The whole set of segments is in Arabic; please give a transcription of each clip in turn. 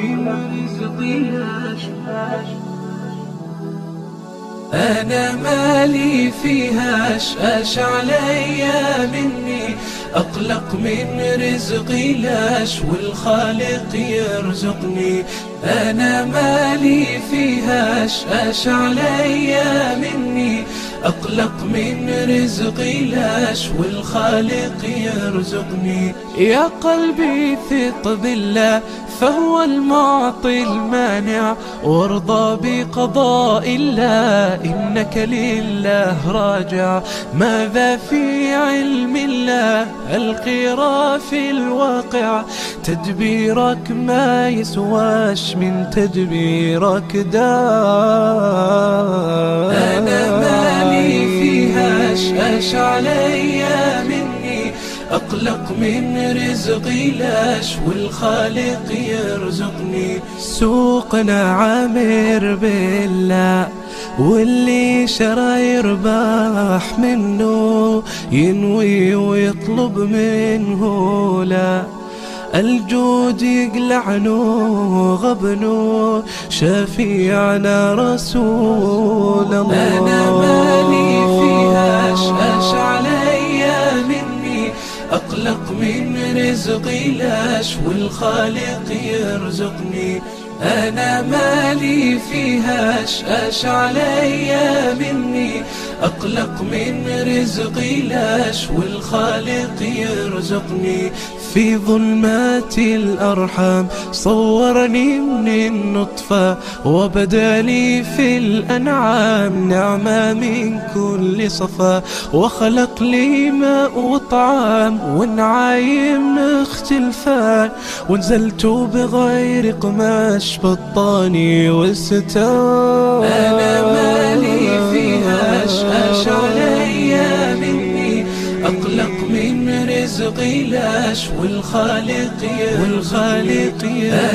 من رزقي أنا مالي فيها أش علي مني. أقلق من رزقي لاش والخالق يرزقني. أنا مالي فيها أش علي مني. أقلق من رزقي لاش والخالق يرزقني. يا قلبي ثق بالله فهو المعطي المانع. وارضى بقضاء الله إنك لله راجع. ماذا في علم الله؟ القرى في الواقع. تدبيرك ما يسواش من تدبيرك دا أش علي مني أقلق من رزقي لاش والخالق يرزقني. سوقنا عامر بالله واللي شرى يرباح منه ينوي ويطلب منه لا. الجود يقلعنو غبنو شفيعنا رسول الله. من رزقي لاش والخالق يرزقني. أنا مالي فيها أش علي مني. أقلق من رزقي لاش والخالق يرزقني. في ظلمات الأرحام صورني من النطفة وبدا لي في الأنعام نعمة من كل صفا وخلق لي ماء وطعام ونعايم اختلفان ونزلت بغير قماش بطاني وستان من رزقي لاش والخالق والخالق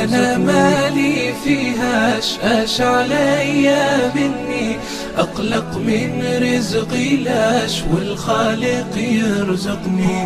أنا مالي فيها أش علي مني. أقلق من رزقي لاش والخالق يرزقني